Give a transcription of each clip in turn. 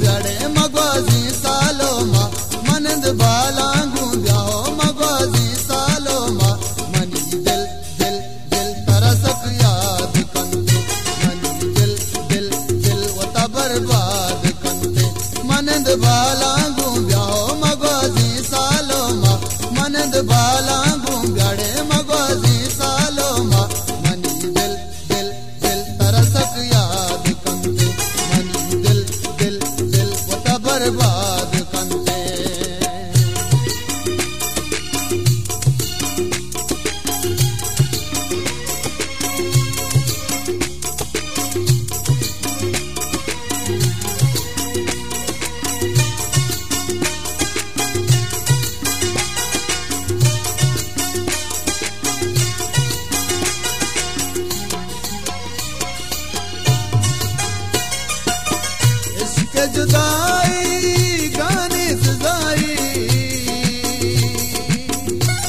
ब्याड़े मगवाजी सालो मा मनंद बालांगू ब्याहो मगवाजी सालो मा मनी दिल दिल बर्बाद मनंद बालांगू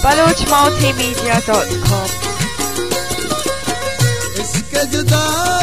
balojmultimedia.com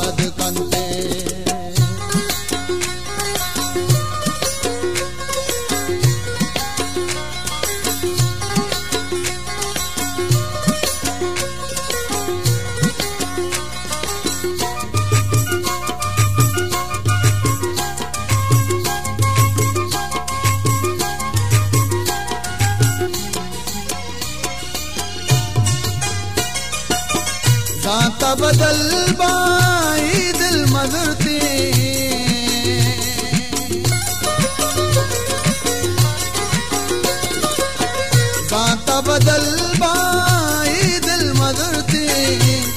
दांता बदल बाई दिल मधुरती बदल बाई दिल मधुरती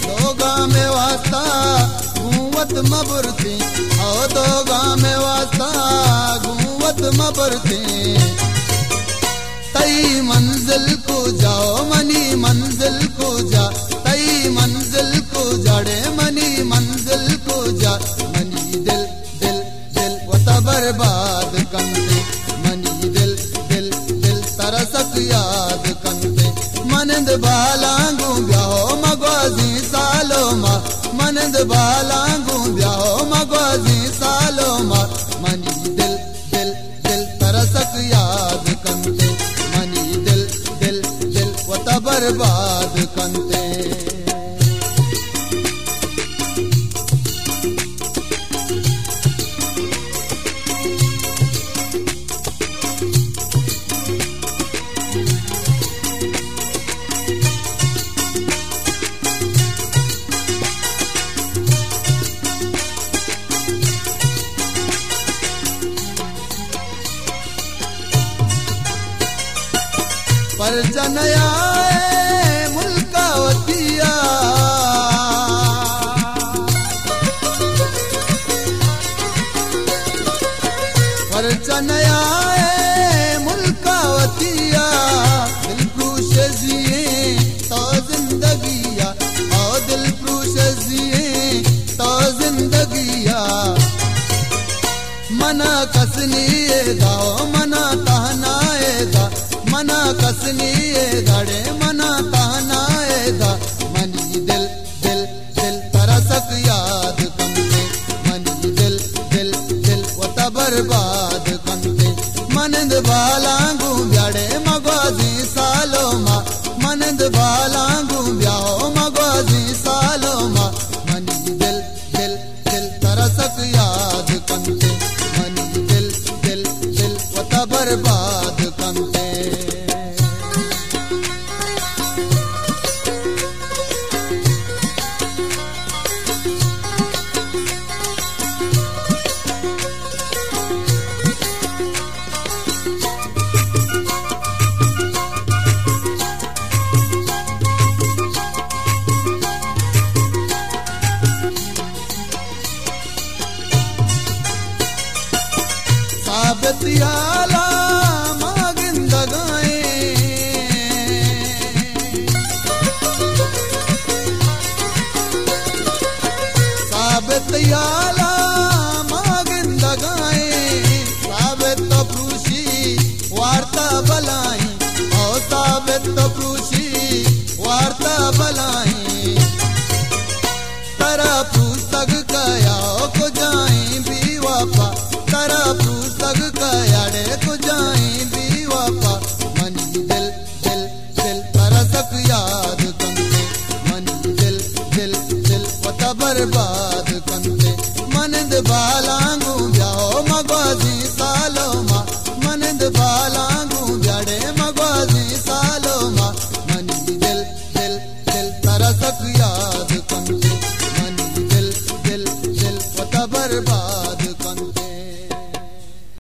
दोगा में वास्ता गुवत मबुरती। ओ दोगा में वास्ता गुवत मबुरती। मगवाजी सालो मा मनंद बालांगू ब्याहो मगवाजी सालो मा मनी दिल दिल दिल तरसक याद कंते मनी दिल दिल दिल वो बर्बाद कंते पर जनया मुल्कावतिया पर जनया मुल्कावतिया दिल क्रूश जिए तो जिंदगिया। ओ दिल क्रूश जिए तो जिंदगिया। मना कसनी दाओ मना मना मना मनी दिल कंते मनी दिल दिल दिल बर्बाद कंते मनंद बालांगू ब्याड़े मगवाजी सालो मा मनंद बालांगू साबतियाला साबतियाला मागिंदगाए साबित पुरुषी वार्ता बलाई और साबित वार्ता बलाई बर्बाद कंते मन बालांगू ब्याओ मगवाजी